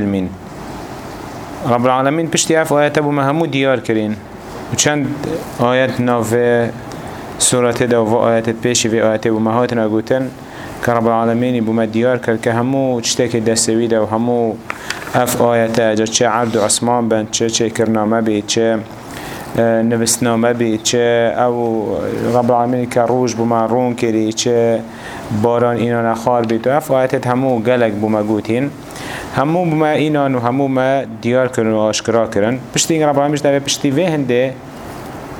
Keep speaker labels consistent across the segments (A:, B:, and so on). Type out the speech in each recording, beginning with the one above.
A: علم رب العالمين بشتي اف آيات ابو مهمو ديار كرين وچند آيات نوفي سورة دا و آيات بيشي في آيات ابو مهاتنا قوتن كرب العالمين بما ديار كر كهمو تشتكي دستوي دا وهمو اف آيات اجا چه عرض و عثمان بند چه چه کرنامه بي چه نوستنامه بي چه أو رب العالمين كروج بما رون چه باران اینا نخار بي تو اف آيات همو گلک بما قوتين همو بما اینان و همو ما دیار کرن و آشکرا کرن. پشتی این رب العالمین داره پشتی وه هنده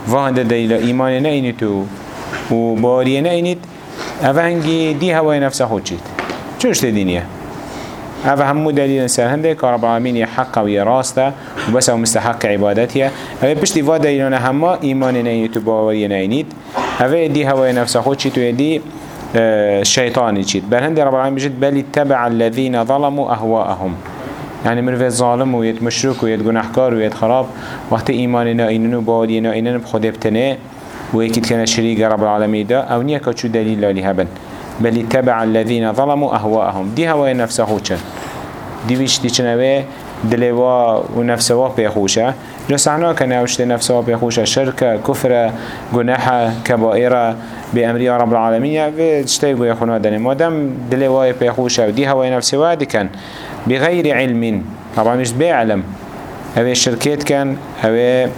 A: و هنده دیلا ایمان نه اینی تو و باریه نه اینید اوه هنگی دی هوای نفس خود چید چوش دینیه اوه همو دلیل سر هنده که رب العالمین یه حق و یه راسته و بس أو مستحق عبادتیه اوه پشتی و دلیلان همه ایمان نه اینی تو باریه نه اینید اوه دی هوای نفس خود چید و دی شيطاني جيت. بل هندي رب العالمين بجد بل اتبع الذين ظلموا أهواءهم. يعني في ظالم ويت مشرك ويت گناهكار ويت خراب. وقت إيماننا إننو باودينا إننا بخد ابتناء ويكيد كان شريك رب العالمين دا. أو نيا كتشو دليل لهبن بل اتبع الذين ظلموا أهواءهم. دي هواي نفسه خوشن دي ويش دي چنوه دلوا ونفسه بيخوشه جسعنا كان اوشت نفسه بيخوشه شركة كفرة جناحة كبائرة بأمر رب العالمين. وشتي بو يخونا دني مادام دلوا بيخوشه ودي هواي نفسه وادي كان بغير علم. طبعا مش بعلم هذه الشركات كان هذا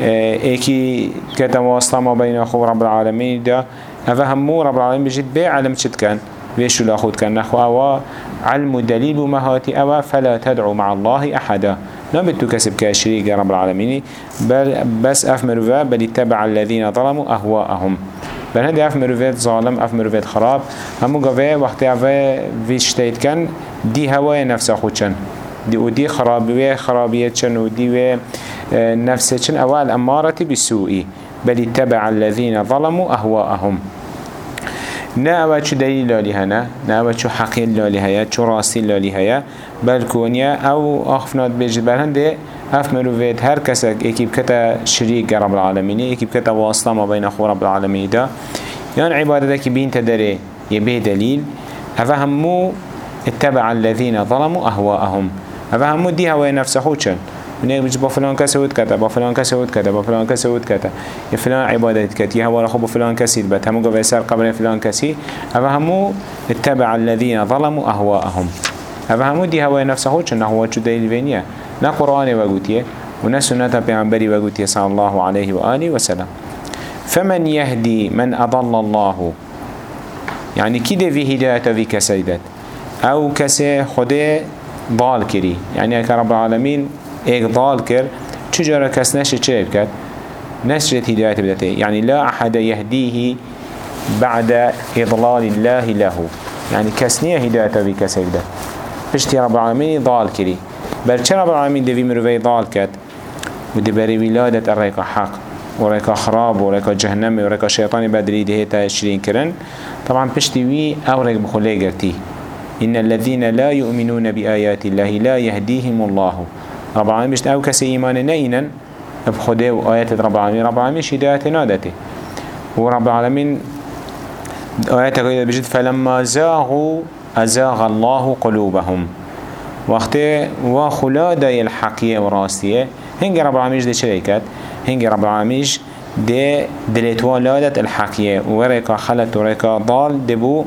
A: إيكي كتواصل ما بين أخو رب العالمين ده. هذا همو رب العالمين بجد بعلم شد كان. بيشو لاخود كان. نخو أوا علم دليل مهاتي. أوا فلا تدعو مع الله أحدا. نبتو كسب كشريك رب العالمين. بل بس أفمروا بل اتبع الذين ظلموا أهواءهم. بل هندي أف مروفيت ظالم أف مروفيت خراب. همو قوي وقت أفا فيشتيت كان دي هواي نفس أخوتشن دي ودي خرابية خرابية چن ودي نفسه چن. أول أمارة بسوء بل اتبع الذين ظلموا أهواءهم. نه اوه چو دلیل لالی هنه نه اوه چو حقیل لالی هیا چو راستی لالی هیا بلکونیا أو آخفنات بیجد برهنده هف مروفيت هر كسك اكيب كتا شريك رب العالمين اكيب كتا واسطة ما بين اخو رب العالمين دا يعني عبادتك بين تدري يبه دليل هفا همو اتبع الذين ظلموا أهواءهم. هفا همو دي هواي نفسه خوشن ونيك بيجي بفلان كسي ود كتا بفلان كسي ود كتا بفلان كسي ود كتا يفلان عبادت كت يهوى لخو بفلان كسي بات همو قبل سار قبل فلان كسي هفا همو اتبع الذين ظلموا أهواءهم. هفا همو دي هواي نفسه خوشن هو چو دليل بينيه نا قرآن وقوتيه ونا سنة پیغمبری وقوتيه صلى الله عليه وآله وسلم فمن يهدي من أضل الله يعني كده في هداية في كسيدت أو كسي خده ضال كري يعني اكا رب العالمين ايك ضال كر چجارة كس نشر چه بكت نشرت هداية بدته يعني لا أحد يهديه بعد إضلال الله له. يعني كسنية هداية في كسيدت بشتي رب العالمين ضال كري بل چرا العالمين دوی مروفي ضال كت ودي بري ولادة الريكا حق وريكا خراب وريكا جهنم وريكا شيطان بدري ده تشرين كرن طبعا بشتي وي أو ريك بخلي قرتي إن الذين لا يؤمنون بآيات الله لا يهديهم الله. رب العالمين بشت أو كسي إيمان نينا بخده وآيات رب العالمين رب العالمين شداية نادته. ورب العالمين آيات بجد فلما زاغوا أزاغ الله قلوبهم. وقتی و خلا دای الحقیه و راستیه هنگ رب العالمینش ده چه کرد؟ هنگ رب العالمینش ده دلت ولادت الحقیه و رکا خلط و رکا ضال دبو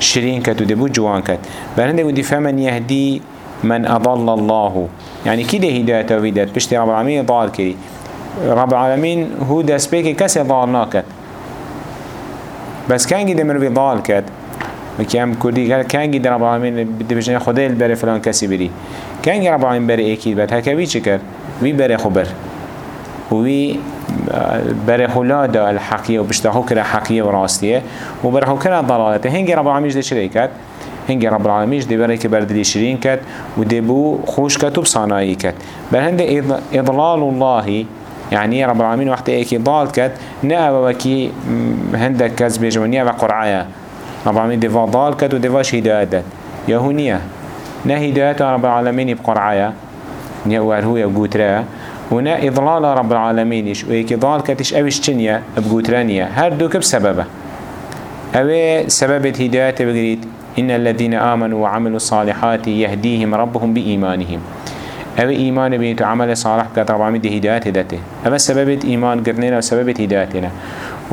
A: شرين كت ودبو جوان كت بلنده ودي فمن يهدي من أضل الله. يعني كده هداية وفيدات بشتي رب العالمين ضال كري رب العالمين هو دس بيكي كسي ضال ناكت بس جده من في ضال كت وكام كردي قال كان جد رب العالمين بدي بجنا خدای البر فلان کسی بری. كان رب العالمين بر. أكيد هكوي چكر وي بر خبر. وي بر خلادا الحقية وبشتاخو كرا حقية وراستية وبرخو كرا ضلالته. هنجي رب العالمين دي شريكات هنجي رب العالمين دي بريك بردلي شرين كات ودي بو خوش كات وبصاناي كات بل هند إضلال الله يعني رب العالمين وقت ايكي ضال كات نأبا وكي هندك كذب جمانية وقرعايا رب العالمين دفا ضال كد ودفاش هداية. داد يهونية. نا هداية رب العالمين بقرعايا. نيا وهو يبقوت رأى ونا إضلال رب العالمين. إيش ويكي ضال كتش أوش تنيا بقوت رانيا هر دوك بسببه. أوي سبب هداية بقريد إن الذين آمنوا وعملوا الصالحات يهديهم ربهم بإيمانهم. أو ایمان بین تو عمل صالح بکات رب العالمین ده هدایت هدته أو سبب ایمان گرنین و سبب هدایتنا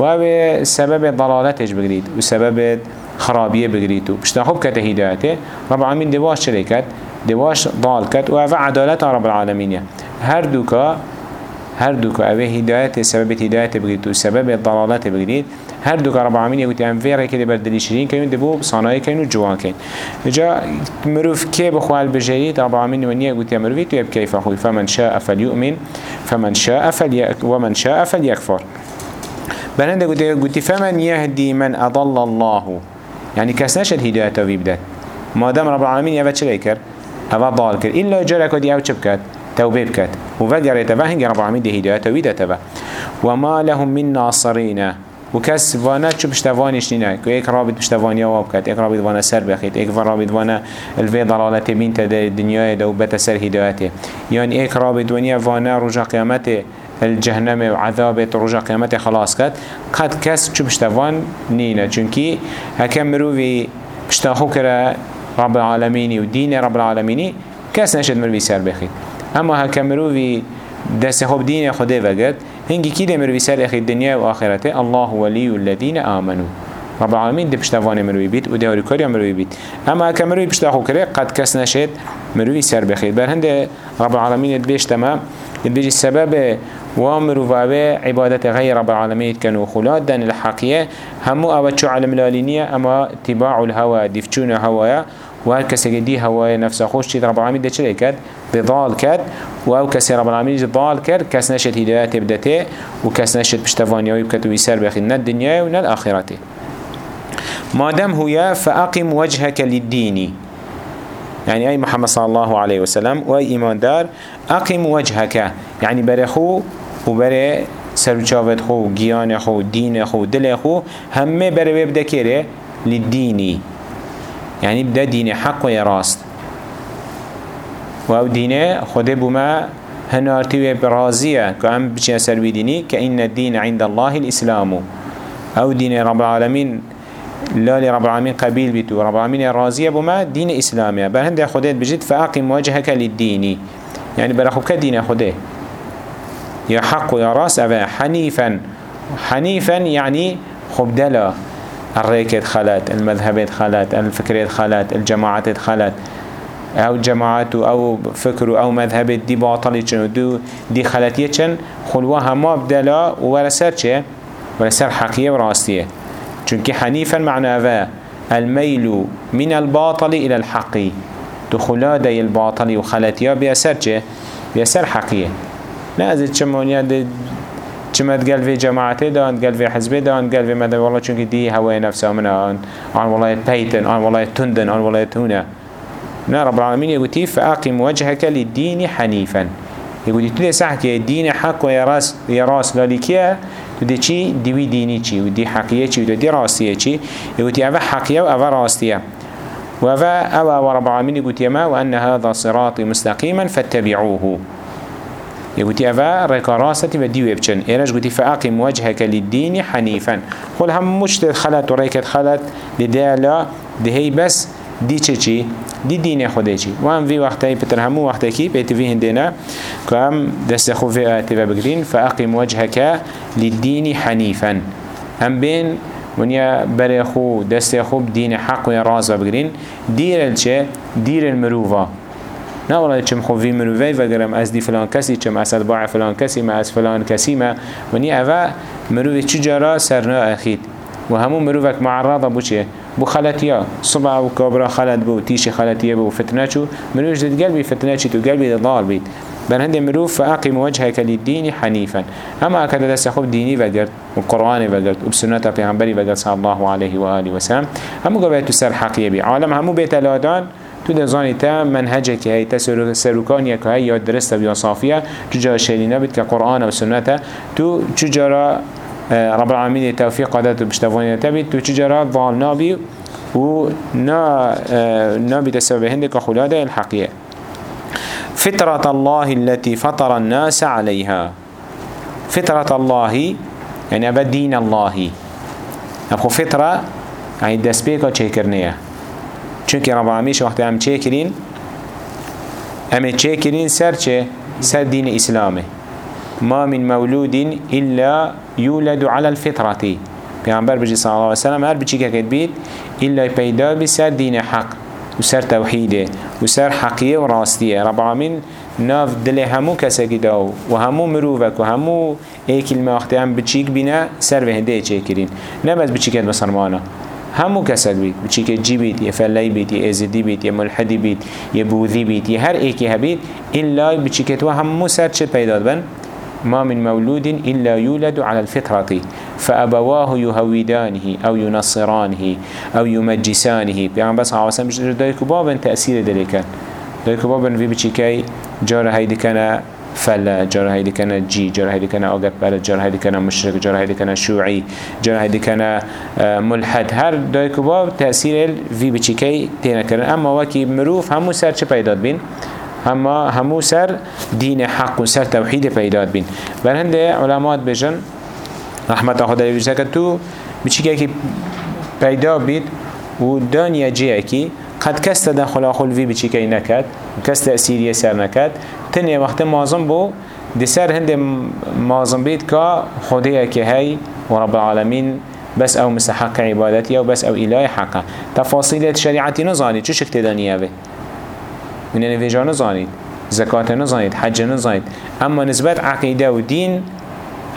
A: و أو سبب ضلالتش بگرید و سبب خرابیه بگرید و خوب کت هدایته رب العالمین دواش چلی دواش ضال کت و رب العالمین هر دوکا هر دوکا أو هدایت سبب هدایت بگرید و سبب ضلالت بگرید. هر دو رب العالمین یکوتی فیره که بردلی شرین کنیم دبو صانعی کنیم و جوان کنیم جا مروف که بخوال بجرید رب العالمین ونیا یکوتی مروفی تو كيف أخوي فمن شاء فليؤمن فمن شاء فليك ومن شاء فليكفر بلنده قلت قلت فمن يهدي من أضل الله. يعني كاس نشد هدايته في بدات ما دام رب العالمين يبت شلي كر أبا ضال كر إلا جرك ودي أو شبكات توبه بكات وفقر يتبه رب العالمين دي هدايته ويدته وما لهم من ناصرين و کس وانه چو پشتوانش نینه که ایک رابط پشتوانی آواب کد ایک رابط وانه سر بخید ایک رابط وانه الوی ضلالت بین تده دنیای دو بتا سر یعنی ایک رابط وانه وانه رجا قیامت الجهنم و عذاب رجا قیامت خلاص کد قد کس چو پشتوان نینه چونکی هکم مروی پشتاخو کرا رب العالمینی و دین رب العالمینی کس نشد مروی سر بخید أما هکم مروی دست خوب دین خوده وگد هنگی کی دمر بسر اخی دنیا و آخرته الله ولی الذین آمنوا. رب العالمین دی پشتوان مروی بیت و دیاری کاری مروی أما اکا مروی پشتاخو کرے قد کس نشد مروی سر بخیر بر هند رب العالمین بیش تمام بيجي السبب وابا عبادة غير رب العالمين كانوا خلاد دان الحقية همو أبا شو علم الالينية أما اتباع الهوى دفشون هوايا وهل كسي دي هوايا نفسه خوش تيد رب العالمين ده چلي كد بضال كد وهو كسي رب العالمين ضال كد كس نشد هدايات بدته وكس نشد بشتفانيا ويبكت ويسر بخي نا الدنيا ونا الآخرة ما دام هو فأقم وجهك للدين يعني أي محمد صلى الله عليه وسلم وأي إيمان دار أقم وجهك يعني برخو وبره سرچاوت خو گیان خو دین خو دل خو همه بره ببده کره للدینی يعني بدا دين حق ويراست و دين خده بما هنارتي برازية كأم بچي أسر ديني كإن الدين عند الله الإسلام أو دين رب العالمين لا لرب العالمين قبيل بيتو رب العالمين رازية بما دين إسلامي بل هنده خده بجد فأقم وجهك للدين يعني برخبك دين خده يا حق يا راس أبا حنيفا. حنيفا يعني خبدلا. الريكة خلت المذهبات خلت الفكرات خلت الجماعات خلت أو جماعات أو فكر أو مذهب دي باطلي چن دو دي خلتيه چن خلوها ما بدلا ورسر چه ورسر حقية وراستية. چونك حنيفا معنى ذا الميل من الباطل إلى الحق دخلا دي الباطل وخلتيه بيسر چه بيسر حقية لا ازد چمونيا چمد قال في جماعته دان قال في حزبه دان قال في مدى والله چونك دي هواي نفسه من آن آن والله بيتن آن والله تندن آن والله تونه. نا رب العالمين يقول فأقم وجهك للدين حنيفا يقول تدي سحكي الدين حق ويراس يراس لالكيا تدي چي ديوي ديني چي ودي حقية چي ودي راسية چي يقول أفا حقية وأفا راسية وأفا أوا رب العالمين يقول يما وأن هذا صراطي مستقيما فاتبعوه. يقولي أفا ركا راستي وديو يبچن إيراج قلتي فأقم وجهك للدين حنيفا. قل هم مشت خلت وريكت خلت لدالا دهي بس دي چي دي دين خوده چي. وهم في وقتها بتر همو وقتها كي بيت في هندنا كام دست خو في آتفا بقرين فأقم وجهك للدين حنيفا. هم بين ونيا بري خو دست خو دين حق ويا راز بقرين دير الچه دير المروفا نه والله چم خوی مروی و گرم از دی فلان کسی چم از اتباع فلان کسی ما از فلان کسی ما ونی اوه مروی چجارا سرنا اخید. و همون مروفك معرضه بو چه بو خلطيا صبع و كابرا خلط بو تيش خلطيا بو فتنه چو. مروف جد قلبي فتنه چي تو قلبي ضال بيت بل هند مروف فأقم وجهك للدين حنيفا أما أكد دست خوب ديني وقرد وقرآن وقرد وبسنة پیغمبري وقرد صلى الله عليه وآله وسلم همو قبعتو سر حقية بي عالم همو بيت لادان تو دزانی تا منهجه که هی تا سروکانیه که هی یا درسته یا صافیه چجا شیرینه بید که قرآن و سنته تو چجارا رب العالمین توفیق قدرت و بشتوانی تبید. تو چجارا ظال نابی و نا نابی تسبب هنده که خلاده الحقیه. فطرة الله التي فطر الناس عليها فطرة الله يعني أبا دين الله. أبخو فطرة يعني دسبيكا چه چونك رب العالمين وقت هم چه کرین هم چه کرین سر چه؟ سر دين اسلامه. ما من مولود إلا يولد على الفطرة. پیغمبر بجي صلى الله عليه وسلم هر بچی که بید إلا پیدا بی سر دین حق و سر توحیده و سر حقیه و راستیه. رب العالمین ناف دل همو کسکی داو و همو مروفک و همو ای کلمه وقتی هم بچیک بینه سر به هنده چه کرین نه بس بچیکت بسرمانه. همو کسک بید بچیک جی بید یه فلی بید یه ازدی بید یه ملحدی بید یه بوذی بید یه هر ایکی هبید إلا بچیکت و همو سر چه پیدا بن ما من مولود إلا يولد على الفطرة فأبواه يهودانه أو ينصرانه أو يمجسانه بيعم بس وسلم دايكو بابا تأثير ذلك دايكو بابا في بچيكي جار هيدي كان فلا جار هيدي كان جي جار هيدي كان أوجب بلد جار هيدي كان مشرك جار هيدي كان شيوعي جار هيدي كان ملحد. هر دايكو باب تأثير في بچيكي تينا كرن أما وكي مروف همو سر چه پیداد بين اما همو سر دين حق و سر توحيد پیداد بین. بر هنده علامات بجن رحمت خدا که تو بچی که پیدا بید؟ و دانیا جیه قد کس تدخل آخل وی بچی که نکد؟ کس تأثیری سر نکد؟ تنیه وقت مازم بو دی سر هنده مازم بید که خوده که هی و رب العالمین بس أو مستحق عبادتي أو بس أو اله حقه تفاصيل شريعتي نزاني چو شكت دانيه به من نویجا نزانید. زکات نزانید. حج نزانید. اما نسبت عقیده و دین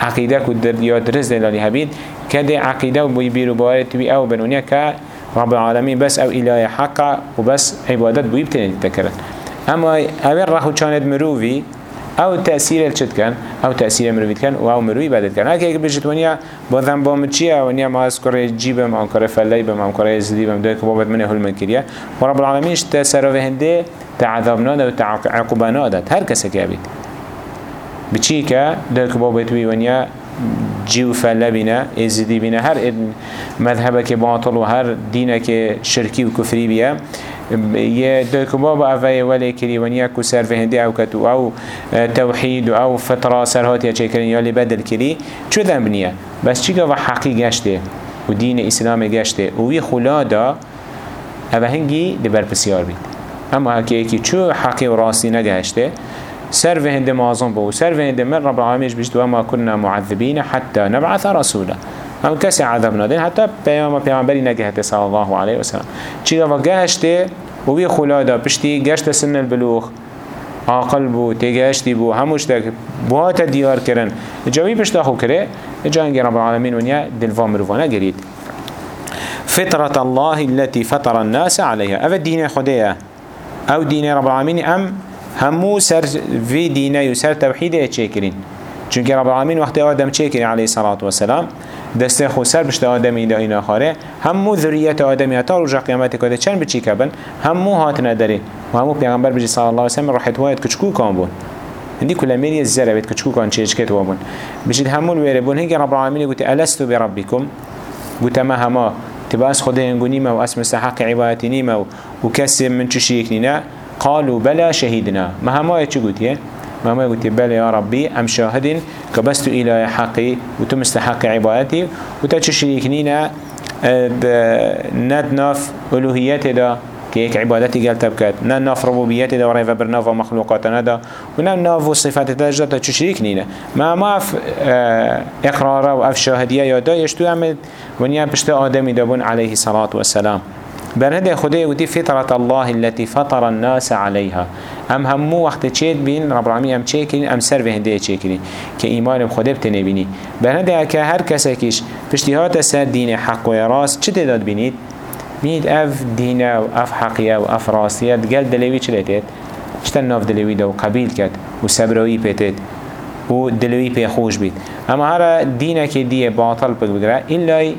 A: عقیده که در یا درست دلالی هبید کده عقیده و باید توی أو بنونیه که رب العالمین بس أو اله حقا و بس عبادت بوی بتنید تکرن اما اول رخو چاند مرووی أو تأثیر چت کن أو تأثیر مروید کن و أو مروی بدد کن اگه بجت ونیا با ذنبام چیه ونیا ما از کره جیبم آن کره فلی بم آن کره زدیبم دوی که بابت منه هل منکریه و رب العالمینش تسرو هنده تعذاب ناده و تعقوب ناده هر کسی که بید بچی که دوی که بابت وی ونیا جيو فلا بنا ازدي بنا هر مذهبك باطل وهر دينك شركي وكفري بيا یه دوکبا با اوه ولی کری ونیا کو سر فهندی أو کتو أو توحید أو فطرة سر هاتیا چه کرن یا لی بدل کری چو دن بنیه بس چی که حقی گشته؟ و دین إسلام گشته؟ و وی خلا دا اوه هنگی دی بر پسیار بید أما هکی ایکی چو حقی و راستی نگهشته سر فهند معظم بو. سر فهند من رب العالمين بجد وما كنا معذبين حتى نبعث رسولا. هم کسی عذاب ندین حتی پیام پیامبری نگهته صلی الله علیه و سلم چیگه و گهشته و وی خلادا پشتی گشت سن البلوغ عاقل بو تگشتی بو هموش تک بوات دیار کرن جوی پشتا خو کره جانگی رب العالمین ونیا دلوا مروفانه گرید فطرة الله التي فطر الناس عليها. أفا الدين خدية أو دين رب العالمين أم همو سر في دينه يسر توحيده تشكرين چونك رب العالمين وقت آدم تشكرين عليه الصلاة والسلام دسته خو سر بشت آدمی دا اینا خاره همو ذریت آدمی تا رجا قیامت کده چند بچی کبن همو هات نداره و همو پیغمبر بجی صلی الله علیه وسلم راحت واید کچکو کام بون هندی کل میری الزره بيت کچکو کان چیش کت وابون بجید همون ویره بون هنگی رب العالمین گوتی الستو بربکم گوت ما هما تباس خدا ينقوني ما واسم استحق عبادتي ما وكسب من تشيكني قالوا بلا شهيدنا. ما هما يتشو قلت ما ما قلت بل يا ربي أم شاهد كبست إلى حقي وتم استحق عبادتي. وتشريكنينا ند ناف ألوهيته دا كيك عبادتي قال تبكت. نا ناف ربوبيته دا وريفا برناف ومخلوقاتنا دا ونا ناف وصفات تجد تشريكنينا ما ما أف اقرار وأف شاهدية يا دا يشتو عمل ونيا بشت آدمي دابون عليه الصلاة والسلام. برهده خدای ودي فطرة الله التي فطر الناس عليها. ام همو وقت چید بین؟ رب العالمین ام کرین ام سر چه کرین که ایمان خدا بتنه بینی برهده که هر کسی کش پشتیهات سر حق و راست چه تعداد بینید؟ بینید اف دین و اف حقیه و اف راستیت گل چه لیتید؟ چه ناف دلوی دو قبیل کرد و سبروی پیتید و دلوی پی خوش بید. اما هر دینه که دیه باطل بگره ایلای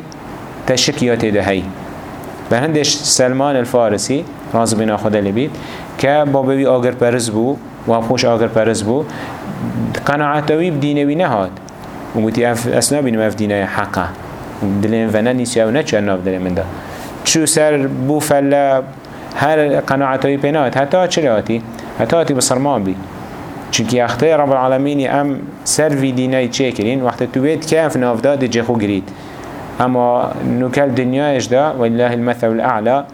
A: تشکیات دهی. به هندش سلمان الفارسی راز بنا خدا لبید که بابوی آگر پرز بو و خوش آگر پرز بو قناعتوی بدینوی نهاد. و گوتی اسنا بینم اف دینه حقه. دلین و ننیسی أو نچه ناف دل من دا. چو سر بو فلا هر قناعتوی پینات حتی چه آتی؟ حتی آتی بسرمان بی. چونکی اخته رب العالمین ام سر وی دینه چه کرین؟ وقت تو بید که اف ناف دا دی جخو گرید. أما نکل دنیایش دا والله المثل الأعلى.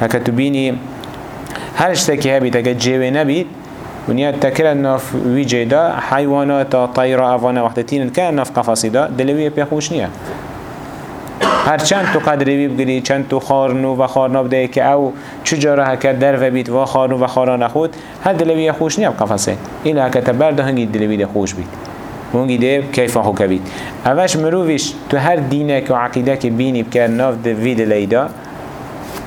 A: هكا تبيني هر اشتكي هبيت اگه جيوه نبيت ونیا تکر ناف وی جیدا حیوانات طیرا أفانا وقتتین که ناف قفصی دا دلوی پی خوش نیه هر چند تو قدری بگیری چند تو خارنو و خارنا بده که أو چجا هکر در و بیت و خارنو و خاران خود هر دلوی خوش نیه قفصه. این هکر تبرده هنگی دلوی خوش بید ونگی ده کیف خو کبید اوش مروفش تو هر دینه که عقیده که بینی بکر ناف ده وی دلیدا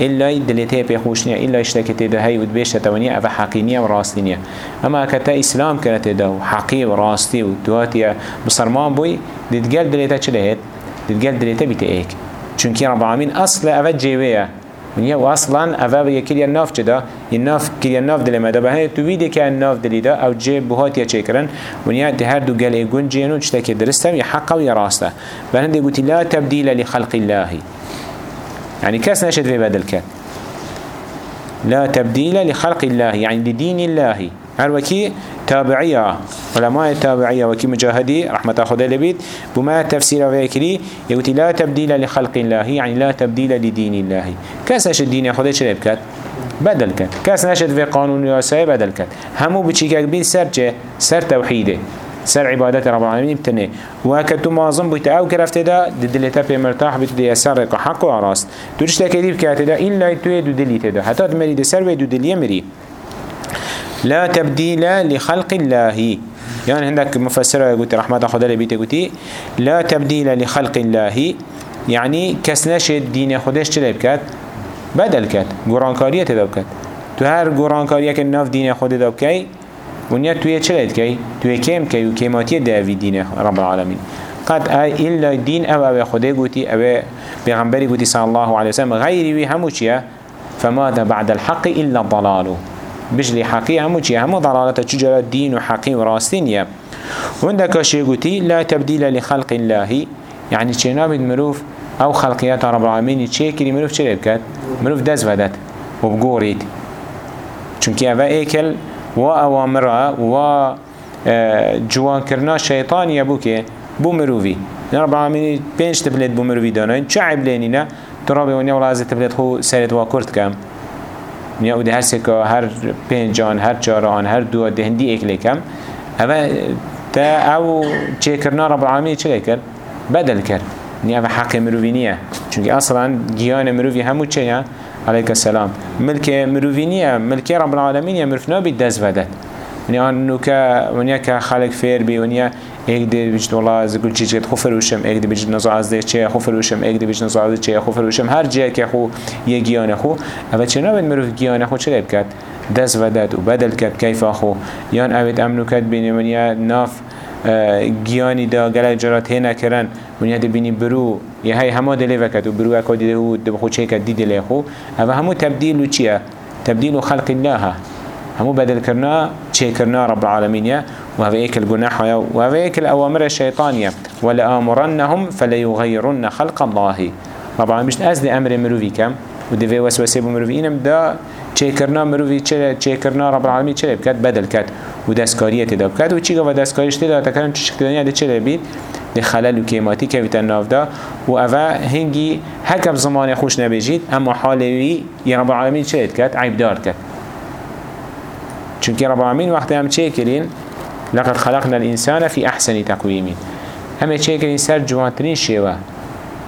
A: إلا دلته بيخوشنيا إلا اشتكت ده هاي ودبيش تتوانيا أفا حقينيا وراستينيا أما كتا إسلام كانت ده حقي وراستي ودواتيا بصرمان بوي دتقال دلته چلهت دتقال دلته بيتئيك چونكي رب العالمين أصل أفا جيوية ونیا و أصلا اول یکی ناف چدا این ناف کلی ناف دل مدا به تو ویدی که ناف دلیدا أو جه بهات یا چکرن ونیا ده هر دو گل ایگون جینو چتا که درسته یا حق و یا راسته به هنده گوتی لا تبدیل لخلق الله يعني كاس نشد في بدل كان لا تبديل لخلق الله يعني لدين الله هر وكي تابعية علماء تابعية وكي مجاهدي رحمة خدا لبيت بما تفسير ويكري يقول لا تبديل لخلق الله يعني لا تبديل لدين الله كاس نشد دين خدا شرب كات بدل كات كاس نشد في قانون ياساي بدل كات همو بچيكك بين سر سر توحيده سر عبادت رب العالمين بتنه. وكتو معظم بيت أو كرفت دا دلتا بي مرتاح بيت دي سر حق و راست دوش تكذيب كات دا الا تو دليت دا. حتى تمري دي سر دو دليه مري لا تبديل لخلق الله. يعني عندك مفسره قلت رحمة خدا لبيت قلتي لا تبديل لخلق الله. يعني كسناش الدين خدش تلب كات؟ بدل كات. قرآنكارية تدب كات. تو هر قرآنكارية كناف دين خود دب كي ونیا توی چه لید کی توی کم کی و کماتی دعوی دین رب العالمین قد إلا دين أو أو خده قوتي أو بغنبري قوتي صلى الله عليه وسلم غيري وي همو چيا فماذا بعد الحق إلا الضلال؟ بجلي حقي همو چيا همو ضلالة تجرى الدين وحقي وراستين يا وعندك شيء قوتي لا تبديل لخلق الله يعني چناب المروف أو خلقيات رب العالمين چه كري مروف چه بكت مروف دز ودت وبقوريد چونكي أفا ايكل و اوامره و آه، جوان کرنا شیطان یبو که بو مروی رب العالمین پنج تبلت بو مروی داناین چه عیب لینینا ترابی ونیا ولا از تبلت خو سرت و کرد کم نیا أو ده هر سکا هر پنجان هر چاران هر دو دهندی اکلی کم اما تا أو چه کرنا رب العالمین چه کرد بدل کرد. نیا حق مروی نیه چونکه أصلا گیان مروی همو چه عليك السلام. ملك مروفينية ملك رب العالمين يا مرفنا بالدز ودت يعني أنه كا ونيا كخالق فير بي ونيا ایک دی بجد والله از گل چیزی خوفر وشم ایک دی بجد نزاع از دی چه خوفر وشم ایک دی بجد نزاع از چه خوفر وشم هر جای که خو یه گیان خو اول چنا بین مروف گیان خو چه کرد دست ودد و بدل کرد کیف خو یان اوید امنو کرد بین ونیا ناف گیانی دا گلک جرات هی نکرن ونیا دی بینی برو یه های همه دلی وکد و برو اکا دیده و دب خود چه کد دی دلی خو اما همو تبدیل و چیه؟ تبدیل و خلق الله همو بدل کرنا چه کرنا رب العالمین یا و هذا ایک الگناح و هذا ایک الأوامر الشیطانیه ولآمرنهم فليغيرن خلق الله. رب العالمین مشت دی أمر مروی کم و دی وسوسه بمروی اینم دا چه کرنا مروی چه کرنا رب العالمین چه بکد بدل کد و دستکاریت دا بکد و چی گفت دستکاریش دا؟ تکرم چه بید ده خلل و کیماتی که ویتن ناف دا. و اوه هنگی هکب زمان خوش نبیجید اما حالوی یا رب العالمین چه کد عیب دار کد چونکه رب العالمین وقتی هم چه کرین لقد خلقنا الانسان في احسن تقويم همه چه کرین سر جوانترین شیوه.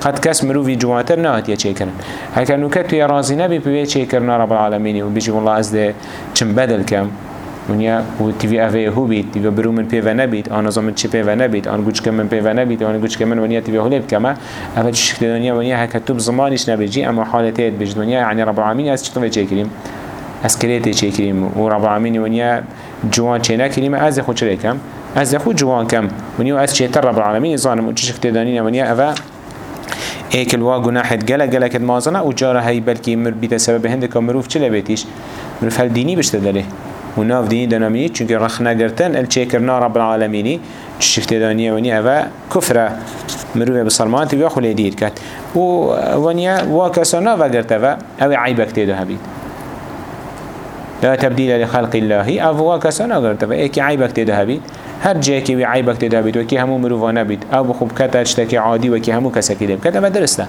A: قد کس مروفی جوانتر نهات یا چه کرن هکر نوکت توی رازی نبی پیوی چه کرنا رب العالمین؟ و بجی والله از ده چم بدل کم. ونیا و تیوی اوه هو بید. تیوی برو من پیوه نبید. آن ازا من چه پیوه نبید. آن گوچ که من پیوه نبید. آن گوچ که من ونیا تیوی هلیب کما اول چه شکل دنیا ونیا هکا توب زمانش نبیجی اما حالتیت بجد. ونیا یعنی رب العالمین از چطور چه کریم از چه کریم و رب العالمین ونیا جوان چه نکریم از خود چه کم؟ از خود جوان کم. ونیا از چه تر رب العالمین؟ زانم و چه دنیا ونیا اوه ایک الوا گناحت گله گله کد مازنه و جاره هی بلکی مر بیت سبب هنده که مروف چه لبیتیش؟ مروف هل دینی بشته داره و ناف دینی دنامینی چونکه رخ نگرتن ال چه کرنا رب العالمینی. شفت دانیه ونی اوه کفره. مروف بسلمان تیویا خلی دیر کد و ونیا واکسانا وگرت اوه اوه عیبک تیدو هبید. لا تبديل لخلق الله. قرت اوه ایکی عیبک تیدو هبید هر جایی که عیبک تدا بید و که همو مروفانه بید أو بخوب کتا چتکی عادی و که همو کسکی دیم. کتا درسته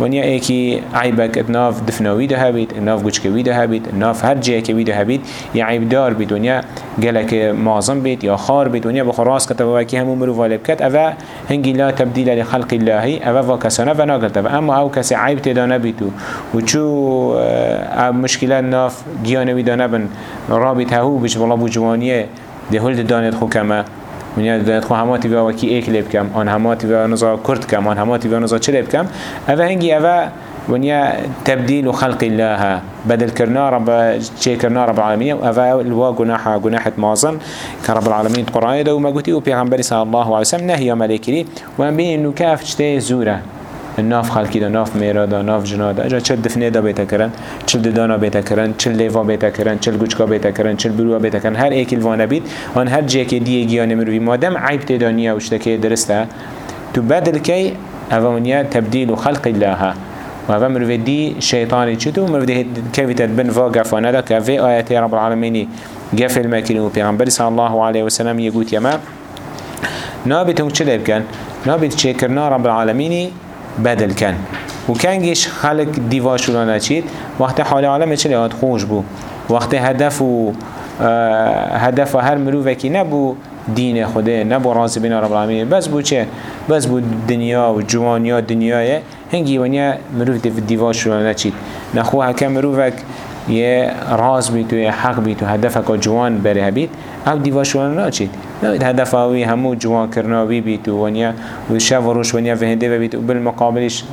A: ونیا ایکی عیبک ناف دفنوی ده هبید ناف گوچکوی ده هبید ناف هر جایی که بیده هبید یا عیب دار بید. ونیا گلک معظم بید یا خار بید. ونیا بخراس کتا و که همو مروفانه بکت اوه هنگی لا تبدیل لخلق اللهی اوه و کسانه و ناگرده اما أو کسی عیب تدا نبید. و چو مشکلات ناف گیانوی دا نبن رابط ههو بش والله بجوانیه. ده هل دانت خو کما ونیا دانت خو هماتی و وکی ایک لب کم آن هماتی و نزا کرد کم آن هماتی و نزا چه لب کم؟ اوه هنگی اوه ونیا تبديل خلق الله بدل كرنا رب شيء كرنا رب العالمين وأفا الوا جناح جناحة مازن كرب العالمين القرآن ده وما قلتي وبيغمبري صلى الله عليه وسلم نهي ملائكي وأن بين إنه كاف تشتي زورة. الناف خلقی دا ناف میرا دا ناف جنا دا اجا چل دفنه دا بیتا کرن چل ددانا بیتا کرن چل لیوا بیتا کرن چل گوچکا بیتا کرن چل بروا بیتا کرن هر ایک الوانه بید آن هر جه که دیگه گیانه مروی مادم عیب تدانیه وشتکه درسته تو بدل کی اوانیه تبدیل خلق الله و هذا مروي دي شيطاني چتو مروي كيف تدبن فا فانا دا كفي آيات رب العالمين قف المكين و پیغمبر صلى الله عليه وسلم يقول يما نابتهم چه بكن نابت شكرنا رب العالمين بدل کن. و کنگش خلق دیواشونا نچید. وقت حال عالم چلی آد خوش بو. وقت هدف و هدف و هر مروفکی نبو دین خوده نبو راضی بنا رب العالمین. بس بو چه؟ بس بو دنیا و جوانیا دنیای هنگی ونیا مروف دیواشونا نچید. نخو هکا مروفک یه راز بیت و یه حق بیت و هدفک جوان بره بید او دیواشوان ناچید نوید هدف اوی همو جوان کرناوی بیت و ونیا و شب و روش ونیا فهنده بیت و بالمقابلش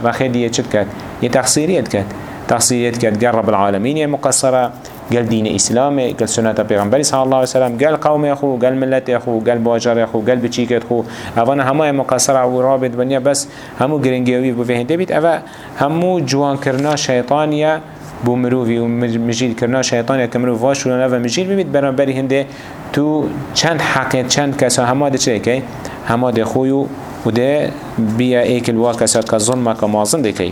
A: چد کد یه تقصیریت کد تقصیریت کد قال رب العالمین یه مقصره قال دين إسلام قال سنة پیغمبر صلى الله عليه وسلم قال قوم أخو قال ملت أخو قال باجر أخو قال بچيك أخو أفانا همه مقصرة ورابط بنيا بس همو گرنگيوي بفهنده بيت أفا همو جوان كرنا شيطانيا بو مروفی و مجید کرنا شیطان یک مروف واش و نو مجید ببید برانبری هنده تو چند حقیت چند کسا همه ده چه که؟ همه ده خویو و ده بیا ایک الوا کسا که ظلم که مازن ده که.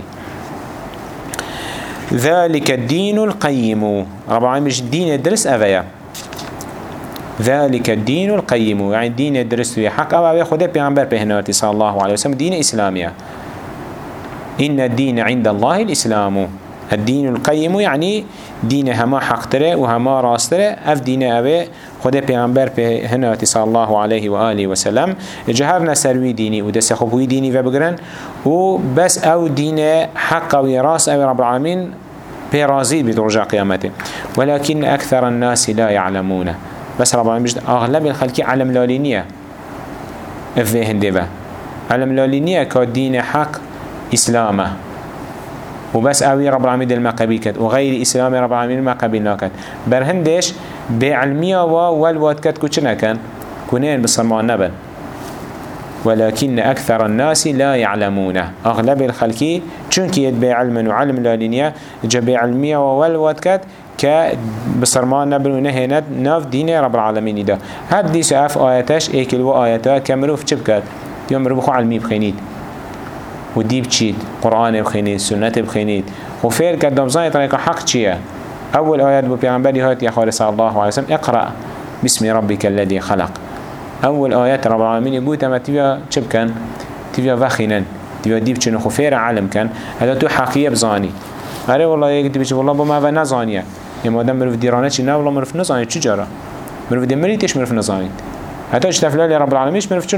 A: ذلك الدين القيم. رب العالمين مش دين درس أفيا ذلك الدين القيم. يعني دين درس في حق أو خده بيعنبر بهناتي صلى الله عليه وسلم دين إسلامية إن الدين عند الله الإسلام. الدين القيم يعني دين هما حق تره وهما تره. اف دين اوه خدا پیغمبر به هناتی صلی الله علیه و آله و سلم. جهر نسروی دینی و دست خوبوی دینی و بگرن و بس أو دين حق و راس أو رب العالمين بيرازيد بدرجة قيامته ولكن أكثر الناس لا يعلمون بس رب العالمين بجد أغلب الخلق علم لالينية افهن دبا علم لالينية كدين حق إسلامه. وبس اوي رب العالمين ما قبيل وغير اسلام رب العالمين ما قبيل برهندش بعلمية والواد كد كونين بصرمان نبن. ولكن أكثر الناس لا يعلمون أغلب الخلق چونك يد بعلم وعلم لالينيا جا علمية والواد ك بصرمان نبن ونهينت ناف دين رب العالمين ده هاد دي سعف آياتش ايكل و آياتا كمروف چبكت يوم مروفو علمي بخينيد ودي بچيد قرآن بخينيد سنة بخينيد وفير كدام زاني طريقة حق چيه أول آيات بو بيغنبري هات يا خالص الله عليه وسلم اقرأ باسم ربك الذي خلق. أول آيات رب العالمين يقول تما تبيا چبكن تبيا وخينن تبيا ديب چنو خفير عالم كان هذا تو حقية بزاني هره والله يكتب بيش والله بما و نزانيه يا مادام مروف ديرانه چي نه والله مروف نزاني چو جارا؟ مروف دمري تيش مروف نزاني حتى اشتفلال رب العالمين مروف چو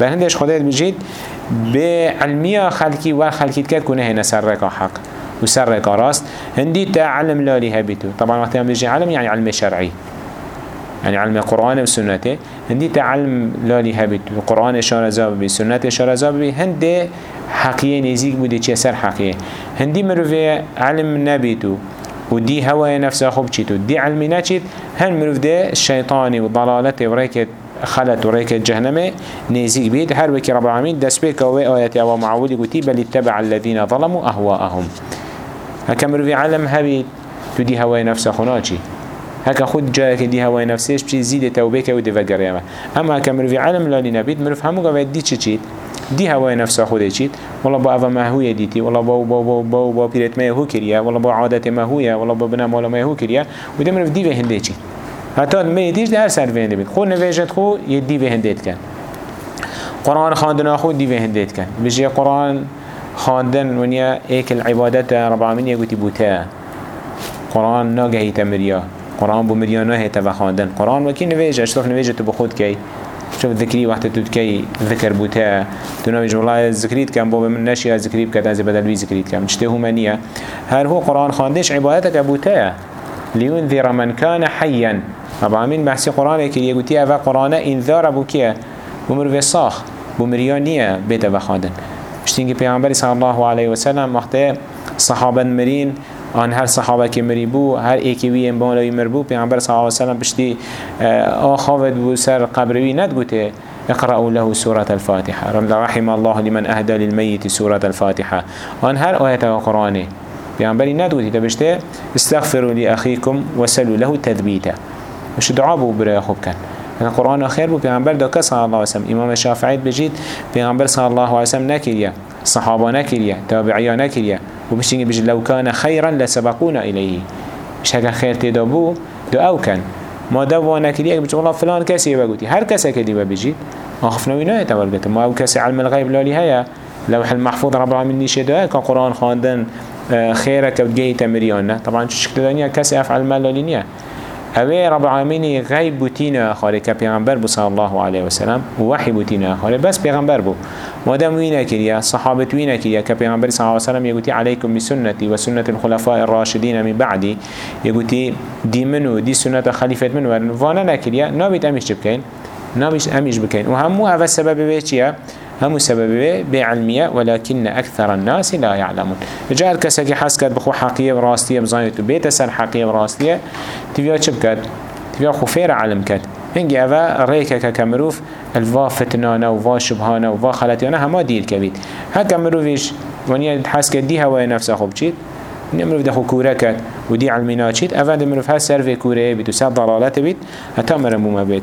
A: نزاني بهندش خدایت بجید به علمية خلقي و تكاد كونه هنا سرق حق وسرق راست. هندي تعلم لالي هبيتو طبعا وقت يوم بيجي علم يعني علم شرعي يعني علم القرآن وسنته هندي تعلم لالي هبيتو القرآن شار زابي سنة شار زابي هندي حقيقة نزيك بودي چه سر حقيقة هندي مروفي علم نبيتو ودي هواي نفسه خوب چيتو دي علمي نچيت هن مروف ده الشيطاني وضلالته وريكت خلت وريك جهنم نيزيك بيت هر وكي رب العالمين. دس بيك و آيات أو معولي قتي بل اتبع الذين ظلموا أهواءهم. هكا مروي علم هبي تدي هواي نفسه خناچي هكا خود جاك دي هواي نفسيش بشي زيد توبيك و دفقر ياما أما هكا مروي علم لاني نبيت مروف همو قوات دي چي دي هواي نفسه خوده چيت. والله با أفا ما هو ديتي. والله با با با با با بيرت ما هو كريا. والله با عادت ما هو والله با بنا مالا ما هو كريا. وده مروف دي وهنده چيت. حتی میتیش در سر وینده بید خو نویجت خو یه دی به هندید کن قرآن خواندن خو دی به هندید کن بجی قرآن خواندن ونیا ایک العبادت رب العالمین یکوتی بوته قرآن ناگهی تمریا قرآن بو مریا ناهی تبا خواندن قرآن وکی نویجه اشتاق نویجه تو بخود کی شوف ذكري وقت تدكي ذكر بوتا تنويج والله ذكريت كم بابا من نشي ذكري بكت از بدل وي ذكريت كم اشته منية هل هو قرآن خاندش عبادتك بوتا لينذر من كان حيا طبعا من بحثي قرآن كي يقولي أفا قرآن انذار بوكيا بمر في صاخ بمريانية بيتا بخادن اشتينك پیغمبر صلى الله عليه وسلم وقت صحابا مرين آن هر صحابه که مری بو هر ایکی وی ام بالای مر بو پیامبر صلی الله علیه و سلم پشتی آخواد بو سر قبروی ند گوته اقرأوا له سورة الفاتحة رحم الله لمن أهدى للميت سورة الفاتحة آن هر آية قرآنه پیامبری ندوتی تبشته استغفروا لأخيكم وسلوا له تثبيتا مش دعا بو برای خوب کن. يعني قرآن خير بو پیغمبر داكا صلى الله عليه وسلم. امام الشافعي بجيت پیغمبر صلى الله عليه وسلم نكريا صحابة نكريا تابعيا نكريا وبشتيني بجي لو كان خيرا لسبقونا إليه مش هكا خير تدابو دو أو كان ما دوانا كليك بجي والله فلان كسي بقولتي هر كسي كدي بجي آخفنا وينا يتولقت ما أو كسي علم الغيب لولي هيا لوح المحفوظ رب العالمين نيشه ده كان قرآن خاندن خيرك وتجي تمريانا طبعا شكل دنيا كسي أفعل مال لولي اوه رب العالمين غيب بوتينا آخره كبيغمبر بو صلى الله عليه وسلم ووحي بوتينا آخره بس بيغمبر بو. مادام وينا كريا صحابة وينا كريا كبيغمبر صلى الله عليه وسلم يقولي عليكم بسنتي وسنة الخلفاء الراشدين من بعدي. يقولي دي منو؟ دي سنة خليفة منو؟ وأنا نكريا نابت امش جبكين نابت امش بكين. وهمو هذا السبب بيتشيا هم سبب بعلمية ولكن أكثر الناس لا يعلمون. جاء الكسكي حسكت بخو حقية براستية بزانيتو بيت سر حقية براستية تبيا چبكت تبيا خفير علم كت هنگی اوه ریکه كمروف الوا فتنانا ووا شبهانا ووا خلطيانا هما دير كبيت هكا مروفيش ونيا حسكت دي هواي نفسه خوب چيت نمروف دخو كورة كت ودي علمنا چيت اوه دي مروف ها سر في كورة بيت وسر ضلالات بيت هتا مرمو ما بيت